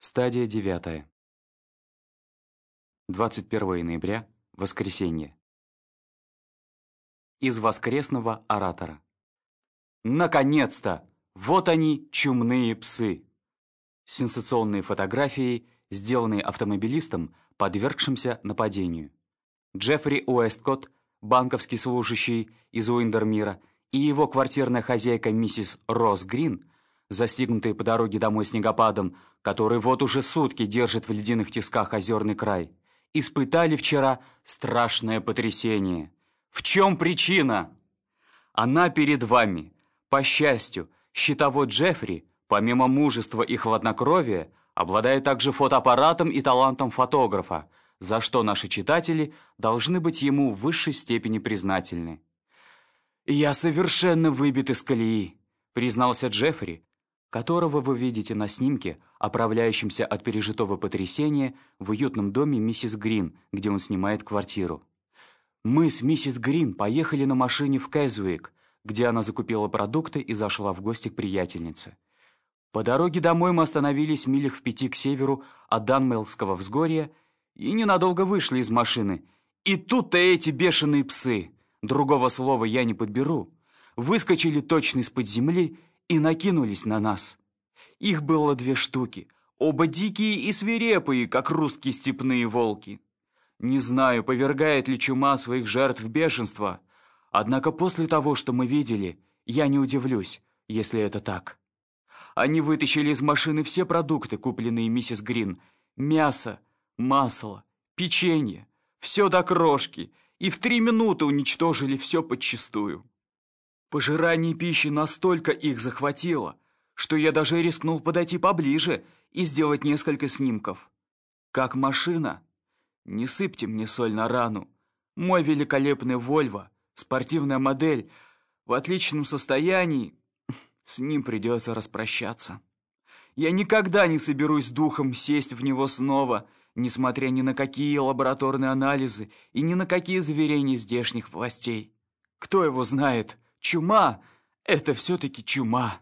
Стадия девятая. 21 ноября, воскресенье. Из воскресного оратора. Наконец-то! Вот они, чумные псы! Сенсационные фотографии, сделанные автомобилистом, подвергшимся нападению. Джеффри Уэсткотт, банковский служащий из Уиндермира, и его квартирная хозяйка миссис Росс Грин – застигнутые по дороге домой снегопадом, который вот уже сутки держит в ледяных тисках озерный край, испытали вчера страшное потрясение. В чем причина? Она перед вами. По счастью, щитовод Джеффри, помимо мужества и хладнокровия, обладает также фотоаппаратом и талантом фотографа, за что наши читатели должны быть ему в высшей степени признательны. «Я совершенно выбит из колеи», — признался Джеффри, которого вы видите на снимке, оправляющемся от пережитого потрясения в уютном доме миссис Грин, где он снимает квартиру. Мы с миссис Грин поехали на машине в Кэзуик, где она закупила продукты и зашла в гости к приятельнице. По дороге домой мы остановились в милях в пяти к северу от Данмелского взгорья и ненадолго вышли из машины. И тут-то эти бешеные псы, другого слова я не подберу, выскочили точно из-под земли и накинулись на нас. Их было две штуки, оба дикие и свирепые, как русские степные волки. Не знаю, повергает ли чума своих жертв бешенство, однако после того, что мы видели, я не удивлюсь, если это так. Они вытащили из машины все продукты, купленные миссис Грин, мясо, масло, печенье, все до крошки, и в три минуты уничтожили все подчистую. Пожирание пищи настолько их захватило, что я даже рискнул подойти поближе и сделать несколько снимков. Как машина? Не сыпьте мне соль на рану. Мой великолепный Вольво, спортивная модель, в отличном состоянии, с ним придется распрощаться. Я никогда не соберусь духом сесть в него снова, несмотря ни на какие лабораторные анализы и ни на какие заверения здешних властей. Кто его знает, Чума — это все-таки чума.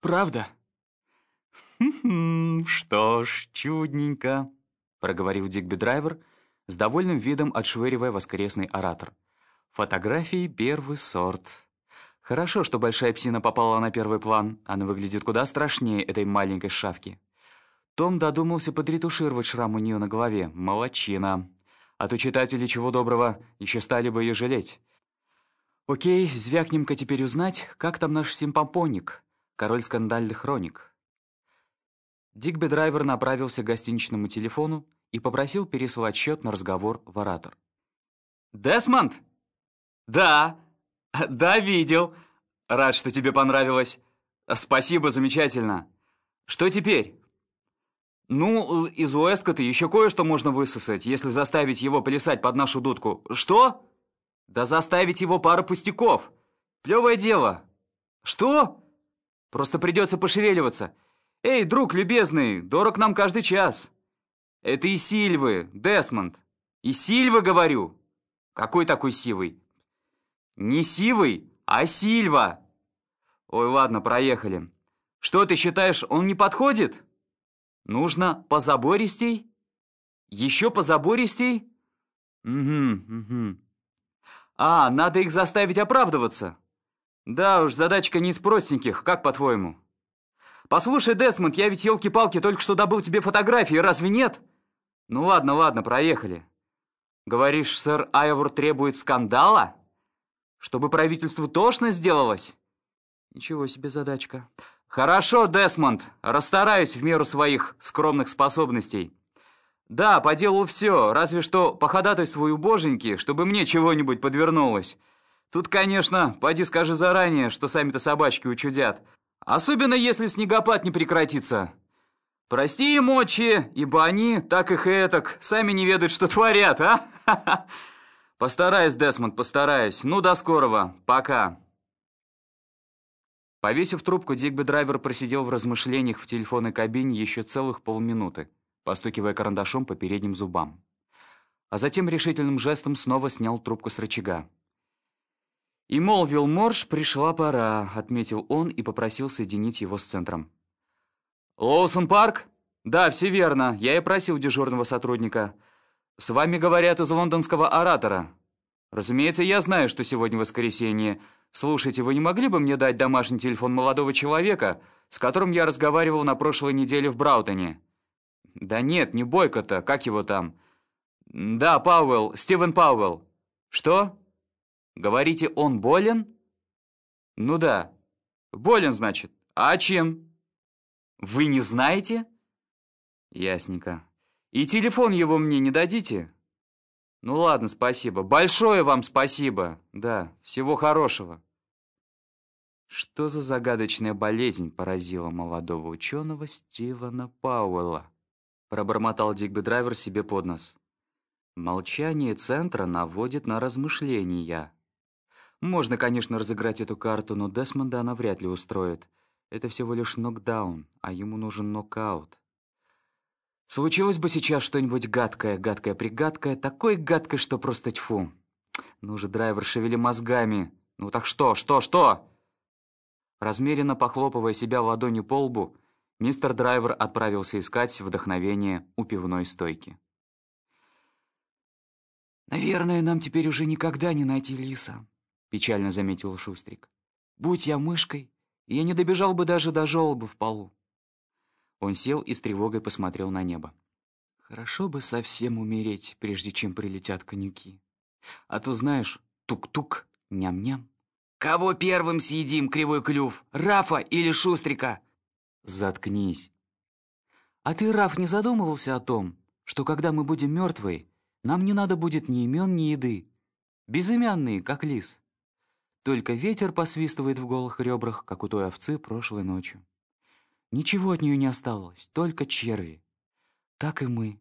Правда? что ж, чудненько», — проговорил Дигби Драйвер, с довольным видом отшвыривая воскресный оратор. «Фотографии первый сорт. Хорошо, что большая псина попала на первый план. Она выглядит куда страшнее этой маленькой шавки». Том додумался подретушировать шрам у нее на голове. Молодчина. А то читатели, чего доброго, еще стали бы ее жалеть. Окей, звякнем-ка теперь узнать, как там наш симпомпоник, король скандальных хроник. Дигби Драйвер направился к гостиничному телефону и попросил переслать счет на разговор в оратор. «Десмонд?» «Да, да, видел. Рад, что тебе понравилось. Спасибо, замечательно. Что теперь?» «Ну, из Уэсткота еще кое-что можно высосать, если заставить его плясать под нашу дудку. Что?» Да заставить его пару пустяков. Плевое дело. Что? Просто придется пошевеливаться. Эй, друг любезный, дорог нам каждый час. Это и Сильвы, Десмонд. И Сильвы, говорю. Какой такой Сивый? Не Сивый, а Сильва. Ой, ладно, проехали. Что ты считаешь, он не подходит? Нужно позабористей? Еще позабористей? Угу, угу. А, надо их заставить оправдываться. Да уж, задачка не из простеньких, как по-твоему? Послушай, Десмонд, я ведь, елки-палки, только что добыл тебе фотографии, разве нет? Ну ладно, ладно, проехали. Говоришь, сэр Айвор требует скандала? Чтобы правительству тошно сделалось? Ничего себе задачка. Хорошо, Десмонд, расстараюсь в меру своих скромных способностей. «Да, по делу все, разве что по ходатайству боженьки, чтобы мне чего-нибудь подвернулось. Тут, конечно, поди скажи заранее, что сами-то собачки учудят. Особенно, если снегопад не прекратится. Прости им, отче, ибо они, так их и этак, сами не ведают, что творят, а? Постараюсь, Десмонд, постараюсь. Ну, до скорого. Пока». Повесив трубку, Дигби Драйвер просидел в размышлениях в телефонной кабине еще целых полминуты постукивая карандашом по передним зубам. А затем решительным жестом снова снял трубку с рычага. «И молвил Морж, пришла пора», — отметил он и попросил соединить его с центром. «Лоусон Парк? «Да, все верно. Я и просил дежурного сотрудника. С вами говорят из лондонского оратора. Разумеется, я знаю, что сегодня воскресенье. Слушайте, вы не могли бы мне дать домашний телефон молодого человека, с которым я разговаривал на прошлой неделе в Браутоне?» «Да нет, не Бойко-то. Как его там?» «Да, Пауэлл. Стивен Пауэлл». «Что? Говорите, он болен?» «Ну да. Болен, значит. А чем?» «Вы не знаете?» «Ясненько. И телефон его мне не дадите?» «Ну ладно, спасибо. Большое вам спасибо. Да, всего хорошего». Что за загадочная болезнь поразила молодого ученого Стивена Пауэлла? Пробормотал Дигби Драйвер себе под нос. Молчание центра наводит на размышления. Можно, конечно, разыграть эту карту, но Десмонда она вряд ли устроит. Это всего лишь нокдаун, а ему нужен нокаут. Случилось бы сейчас что-нибудь гадкое, гадкое-пригадкое, такое гадкое, что просто тьфу. Ну же, драйвер, шевели мозгами. Ну так что, что, что? Размеренно похлопывая себя ладонью по лбу, мистер Драйвер отправился искать вдохновение у пивной стойки. «Наверное, нам теперь уже никогда не найти лиса», — печально заметил Шустрик. «Будь я мышкой, я не добежал бы даже до желоба в полу». Он сел и с тревогой посмотрел на небо. «Хорошо бы совсем умереть, прежде чем прилетят конюки. А то, знаешь, тук-тук, ням-ням». «Кого первым съедим, кривой клюв, Рафа или Шустрика?» «Заткнись». «А ты, Раф, не задумывался о том, что когда мы будем мертвые, нам не надо будет ни имен, ни еды? Безымянные, как лис. Только ветер посвистывает в голых ребрах, как у той овцы прошлой ночью. Ничего от нее не осталось, только черви. Так и мы.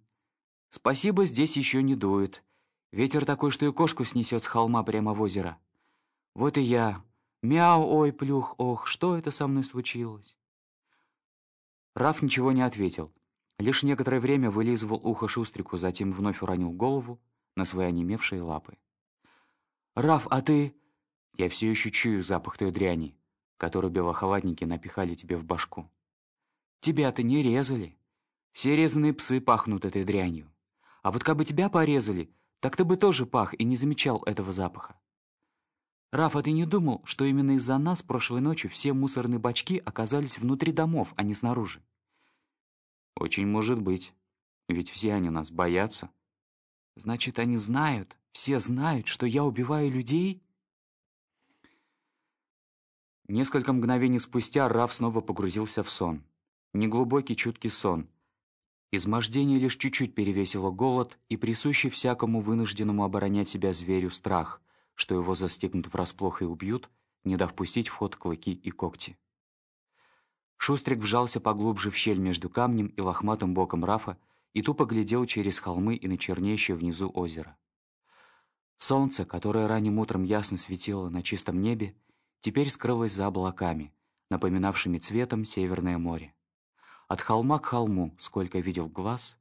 Спасибо, здесь еще не дует. Ветер такой, что и кошку снесет с холма прямо в озеро. Вот и я. Мяу, ой, плюх, ох, что это со мной случилось? Раф ничего не ответил. Лишь некоторое время вылизывал ухо Шустрику, затем вновь уронил голову на свои онемевшие лапы. «Раф, а ты...» «Я все еще чую запах той дряни, которую белохалатники напихали тебе в башку. Тебя-то не резали. Все резаные псы пахнут этой дрянью. А вот как бы тебя порезали, так ты бы тоже пах и не замечал этого запаха. Раф, а ты не думал, что именно из-за нас прошлой ночью все мусорные бачки оказались внутри домов, а не снаружи? Очень может быть. Ведь все они нас боятся. Значит, они знают, все знают, что я убиваю людей? Несколько мгновений спустя Раф снова погрузился в сон. Неглубокий чуткий сон. Измождение лишь чуть-чуть перевесило голод и присущий всякому вынужденному оборонять себя зверю страх, что его застигнут врасплох и убьют, не дав пустить в ход клыки и когти. Шустрик вжался поглубже в щель между камнем и лохматым боком Рафа и тупо глядел через холмы и на чернеющее внизу озеро. Солнце, которое ранним утром ясно светило на чистом небе, теперь скрылось за облаками, напоминавшими цветом Северное море. От холма к холму, сколько видел глаз,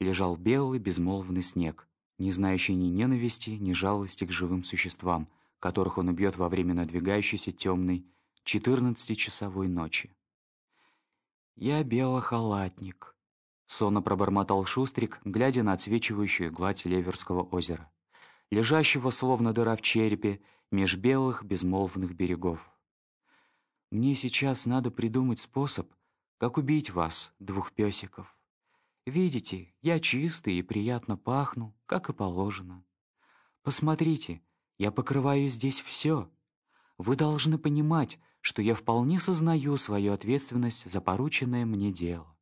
лежал белый безмолвный снег, не знающий ни ненависти, ни жалости к живым существам, которых он убьет во время надвигающейся темной четырнадцатичасовой ночи. «Я белохалатник», — сонно пробормотал Шустрик, глядя на отсвечивающую гладь Леверского озера, лежащего, словно дыра в черепе, меж белых безмолвных берегов. «Мне сейчас надо придумать способ, как убить вас, двух песиков. Видите, я чистый и приятно пахну, как и положено. Посмотрите, я покрываю здесь все. Вы должны понимать, что я вполне сознаю свою ответственность за порученное мне дело.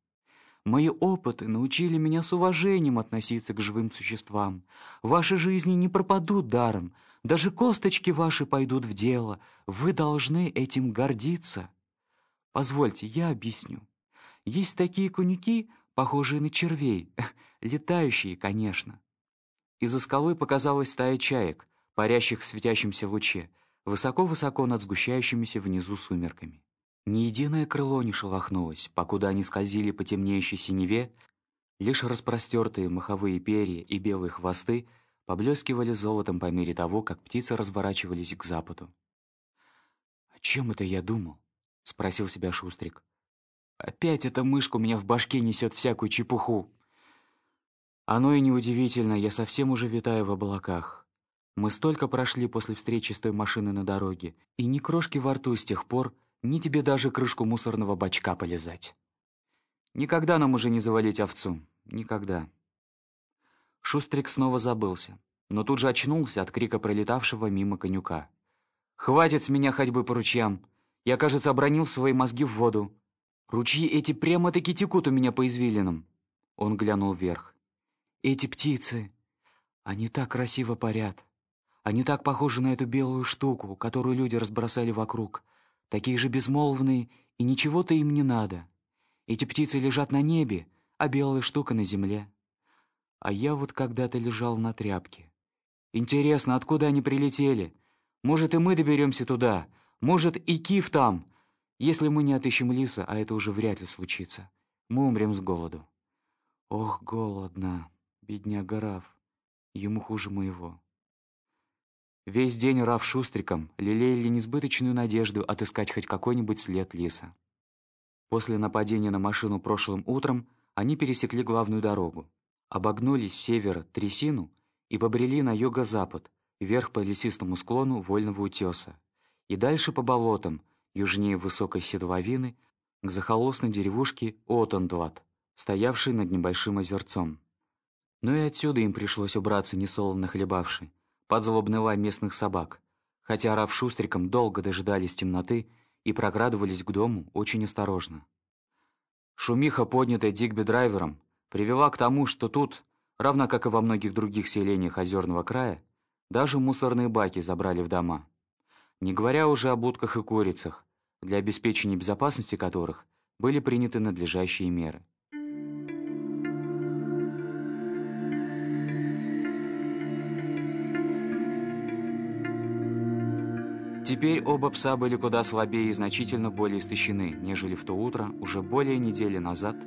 Мои опыты научили меня с уважением относиться к живым существам. Ваши жизни не пропадут даром, даже косточки ваши пойдут в дело. Вы должны этим гордиться. Позвольте, я объясню. Есть такие конюки, похожие на червей, летающие, конечно. Из-за скалы показалась стая чаек, парящих в светящемся луче, высоко-высоко над сгущающимися внизу сумерками. Ни единое крыло не шелохнулось, покуда они скользили по темнеющей синеве, лишь распростертые маховые перья и белые хвосты поблескивали золотом по мере того, как птицы разворачивались к западу. «О чем это я думал?» — спросил себя Шустрик. Опять эта мышка у меня в башке несет всякую чепуху. Оно и неудивительно, я совсем уже витаю в облаках. Мы столько прошли после встречи с той машиной на дороге, и ни крошки во рту с тех пор, ни тебе даже крышку мусорного бачка полезать. Никогда нам уже не завалить овцу. Никогда. Шустрик снова забылся, но тут же очнулся от крика пролетавшего мимо конюка. «Хватит с меня ходьбы по ручьям! Я, кажется, обронил свои мозги в воду. Ручьи эти прямо-таки текут у меня по извилинам!» Он глянул вверх. «Эти птицы! Они так красиво парят! Они так похожи на эту белую штуку, которую люди разбросали вокруг. Такие же безмолвные, и ничего-то им не надо. Эти птицы лежат на небе, а белая штука на земле. А я вот когда-то лежал на тряпке. Интересно, откуда они прилетели? Может, и мы доберемся туда. Может, и Кив там. Если мы не отыщем лиса, а это уже вряд ли случится, мы умрем с голоду. Ох, голодно, бедняга Раф. Ему хуже моего. Весь день Раф шустриком лелеяли несбыточную надежду отыскать хоть какой-нибудь след лиса. После нападения на машину прошлым утром они пересекли главную дорогу обогнули с севера трясину и побрели на юго-запад, вверх по лесистому склону вольного утеса, и дальше по болотам, южнее высокой седловины, к захолостной деревушке Отендлат, стоявшей над небольшим озерцом. Но и отсюда им пришлось убраться несолоно хлебавши, под злобный лай местных собак, хотя Раф Шустриком долго дожидались темноты и прокрадывались к дому очень осторожно. Шумиха, поднятая Дигби-драйвером, привела к тому, что тут, равно как и во многих других селениях озерного края, даже мусорные баки забрали в дома. Не говоря уже о будках и курицах, для обеспечения безопасности которых были приняты надлежащие меры. Теперь оба пса были куда слабее и значительно более истощены, нежели в то утро, уже более недели назад,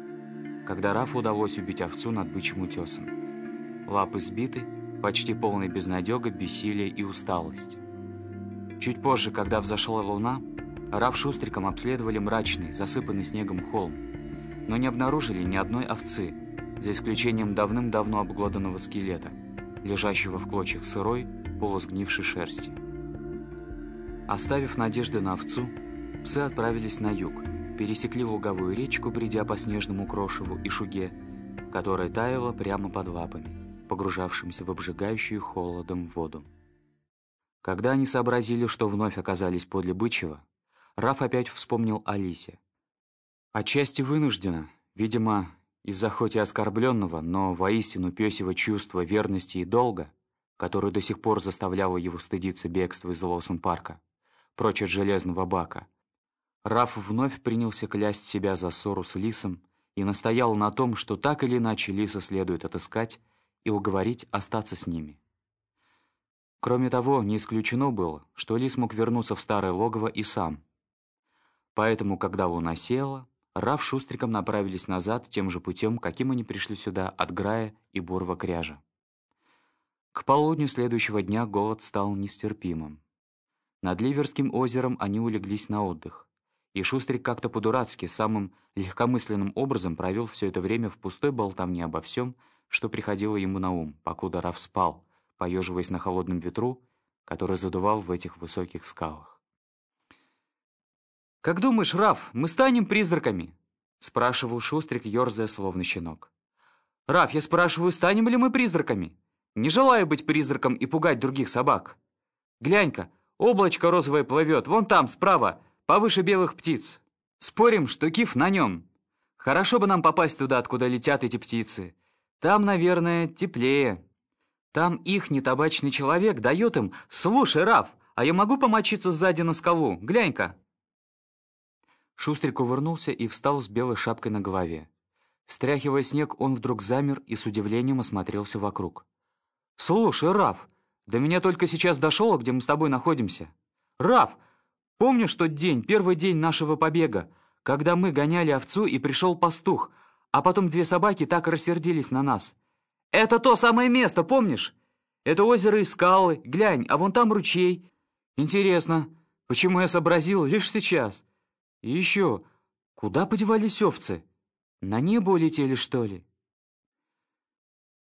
когда Рафу удалось убить овцу над бычьим утесом. Лапы сбиты, почти полный безнадега, бессилие и усталость. Чуть позже, когда взошла луна, Раф шустриком обследовали мрачный, засыпанный снегом холм, но не обнаружили ни одной овцы, за исключением давным-давно обглоданного скелета, лежащего в клочьях сырой, полусгнившей шерсти. Оставив надежды на овцу, псы отправились на юг – пересекли луговую речку, бредя по снежному крошеву и шуге, которая таяла прямо под лапами, погружавшимся в обжигающую холодом воду. Когда они сообразили, что вновь оказались подле Бычьего, Раф опять вспомнил Алисе. Отчасти вынужденно, видимо, из-за хоть и оскорбленного, но воистину пёсего чувства верности и долга, которое до сих пор заставляло его стыдиться бегства из Лоусон-парка, прочь от железного бака, Раф вновь принялся клясть себя за ссору с Лисом и настоял на том, что так или иначе Лиса следует отыскать и уговорить остаться с ними. Кроме того, не исключено было, что Лис мог вернуться в старое логово и сам. Поэтому, когда луна села, Раф шустриком направились назад тем же путем, каким они пришли сюда от Грая и Бурва Кряжа. К полудню следующего дня голод стал нестерпимым. Над Ливерским озером они улеглись на отдых. И Шустрик как-то по-дурацки, самым легкомысленным образом провел все это время в пустой болтовне обо всем, что приходило ему на ум, покуда Раф спал, поеживаясь на холодном ветру, который задувал в этих высоких скалах. «Как думаешь, Раф, мы станем призраками?» — спрашивал Шустрик, ерзая, словно щенок. «Раф, я спрашиваю, станем ли мы призраками? Не желаю быть призраком и пугать других собак. Глянь-ка, облачко розовое плывет, вон там, справа, повыше белых птиц. Спорим, что киф на нем. Хорошо бы нам попасть туда, откуда летят эти птицы. Там, наверное, теплее. Там их нетабачный человек дает им «Слушай, Раф, а я могу помочиться сзади на скалу? Глянь-ка!» Шустрик увернулся и встал с белой шапкой на голове. Стряхивая снег, он вдруг замер и с удивлением осмотрелся вокруг. «Слушай, Раф, до меня только сейчас дошло, где мы с тобой находимся. Раф, Помнишь тот день, первый день нашего побега, когда мы гоняли овцу и пришел пастух, а потом две собаки так рассердились на нас? Это то самое место, помнишь? Это озеро и скалы, глянь, а вон там ручей. Интересно, почему я сообразил лишь сейчас? И еще, Куда подевались овцы? На небо улетели, что ли?»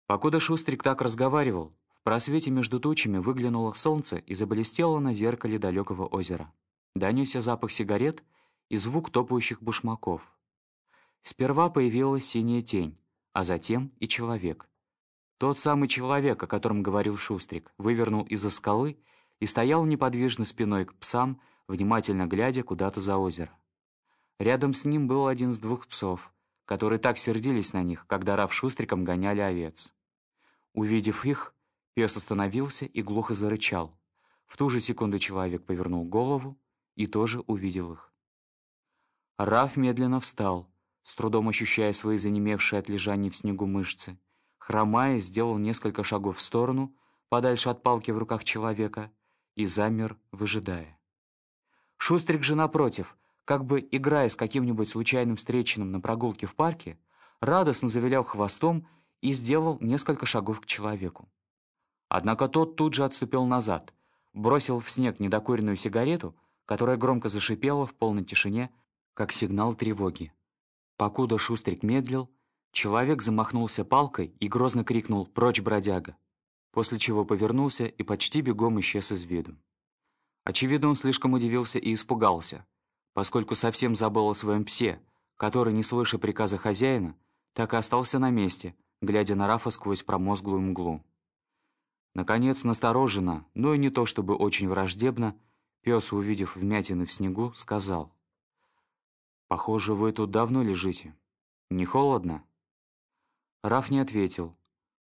Покуда Шустрик так разговаривал, в просвете между тучами выглянуло солнце и заблестело на зеркале далекого озера. Донесся запах сигарет и звук топающих башмаков. Сперва появилась синяя тень, а затем и человек. Тот самый человек, о котором говорил Шустрик, вывернул из-за скалы и стоял неподвижно спиной к псам, внимательно глядя куда-то за озеро. Рядом с ним был один из двух псов, которые так сердились на них, когда Раф Шустриком гоняли овец. Увидев их, пес остановился и глухо зарычал. В ту же секунду человек повернул голову и тоже увидел их. Раф медленно встал, с трудом ощущая свои занемевшие от лежания в снегу мышцы. Хромая, сделал несколько шагов в сторону, подальше от палки в руках человека, и замер, выжидая. Шустрик же, напротив, как бы играя с каким-нибудь случайным встреченным на прогулке в парке, радостно завилял хвостом и сделал несколько шагов к человеку. Однако тот тут же отступил назад, бросил в снег недокуренную сигарету, которая громко зашипела в полной тишине, как сигнал тревоги. Покуда Шустрик медлил, человек замахнулся палкой и грозно крикнул «Прочь, бродяга!», после чего повернулся и почти бегом исчез из виду. Очевидно, он слишком удивился и испугался, поскольку совсем забыл о своем псе, который, не слыша приказа хозяина, так и остался на месте — глядя на Рафа сквозь промозглую мглу. Наконец, настороженно, но и не то чтобы очень враждебно, пес, увидев вмятины в снегу, сказал. «Похоже, вы тут давно лежите. Не холодно?» Раф не ответил,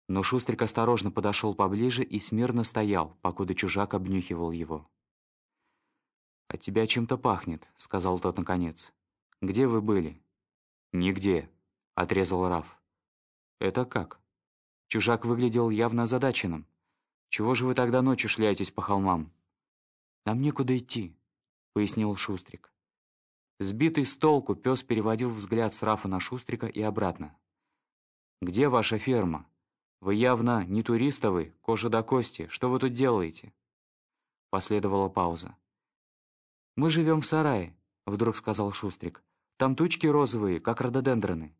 но Шустрик осторожно подошел поближе и смирно стоял, покуда чужак обнюхивал его. «От тебя чем-то пахнет», — сказал тот наконец. «Где вы были?» «Нигде», — отрезал Раф. «Это как?» Чужак выглядел явно озадаченным. «Чего же вы тогда ночью шляетесь по холмам?» «Нам некуда идти», — пояснил Шустрик. Сбитый с толку, пес переводил взгляд с Рафа на Шустрика и обратно. «Где ваша ферма? Вы явно не туристовый, кожа до кости. Что вы тут делаете?» Последовала пауза. «Мы живем в сарае», — вдруг сказал Шустрик. «Там тучки розовые, как рододендроны.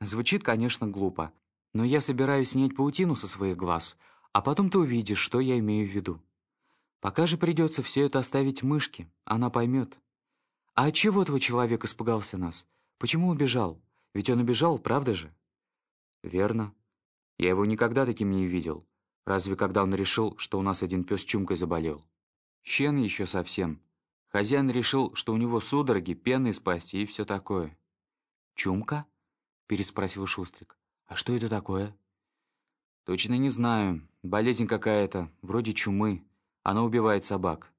Звучит, конечно, глупо, но я собираюсь снять паутину со своих глаз, а потом ты увидишь, что я имею в виду. Пока же придется все это оставить мышке, она поймет. А чего твой человек испугался нас? Почему убежал? Ведь он убежал, правда же? Верно. Я его никогда таким не видел. Разве когда он решил, что у нас один пес чумкой заболел? Щен еще совсем. Хозяин решил, что у него судороги, пены из пасти и все такое. Чумка? переспросил Шустрик. «А что это такое?» «Точно не знаю. Болезнь какая-то, вроде чумы. Она убивает собак.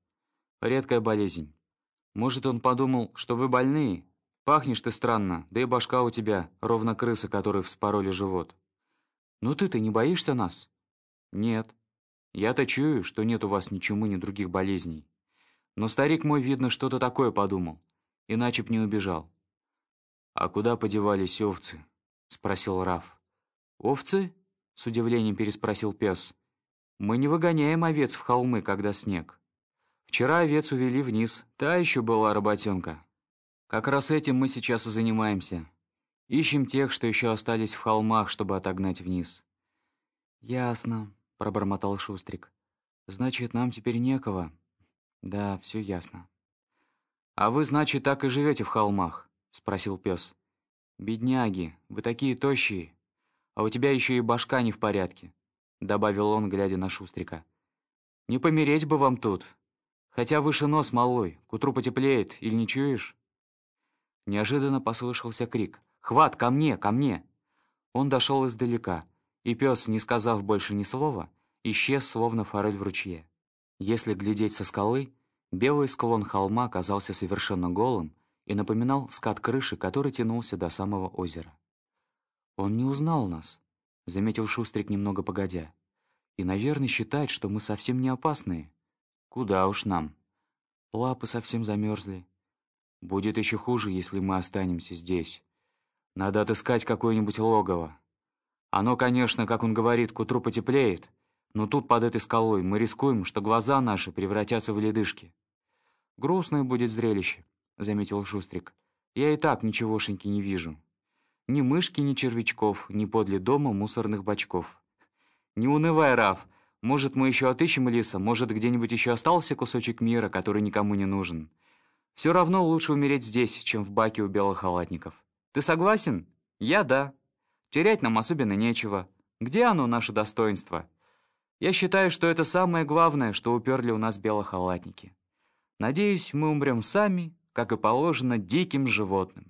Редкая болезнь. Может, он подумал, что вы больные? Пахнешь ты странно, да и башка у тебя, ровно крыса, которой вспороли живот. Ну ты-то не боишься нас?» «Нет. Я-то чую, что нет у вас ни чумы, ни других болезней. Но старик мой, видно, что-то такое подумал. Иначе б не убежал. «А куда подевались овцы?» — спросил Раф. «Овцы?» — с удивлением переспросил пес. «Мы не выгоняем овец в холмы, когда снег. Вчера овец увели вниз, та еще была работенка. Как раз этим мы сейчас и занимаемся. Ищем тех, что еще остались в холмах, чтобы отогнать вниз». «Ясно», — пробормотал Шустрик. «Значит, нам теперь некого». «Да, все ясно». «А вы, значит, так и живете в холмах?» — спросил пес. «Бедняги, вы такие тощие, а у тебя еще и башка не в порядке», — добавил он, глядя на Шустрика. «Не помереть бы вам тут, хотя выше нос малой, к утру потеплеет, или не чуешь?» Неожиданно послышался крик. «Хват, ко мне, ко мне!» Он дошел издалека, и пес, не сказав больше ни слова, исчез, словно форель в ручье. Если глядеть со скалы, белый склон холма казался совершенно голым, и напоминал скат крыши, который тянулся до самого озера. «Он не узнал нас», — заметил Шустрик немного погодя. «И, наверное, считает, что мы совсем не опасные. Куда уж нам? Лапы совсем замерзли. Будет еще хуже, если мы останемся здесь. Надо отыскать какое-нибудь логово. Оно, конечно, как он говорит, к утру потеплеет, но тут под этой скалой мы рискуем, что глаза наши превратятся в ледышки. Грустное будет зрелище, — заметил Шустрик. Я и так ничегошеньки не вижу. Ни мышки, ни червячков, ни подле дома мусорных бачков. Не унывай, Раф. Может, мы еще отыщем Лиса, может, где-нибудь еще остался кусочек мира, который никому не нужен. Все равно лучше умереть здесь, чем в баке у белых халатников. Ты согласен? Я да. Терять нам особенно нечего. Где оно, наше достоинство? Я считаю, что это самое главное, что уперли у нас белохалатники. Надеюсь, мы умрем сами, как и положено диким животным.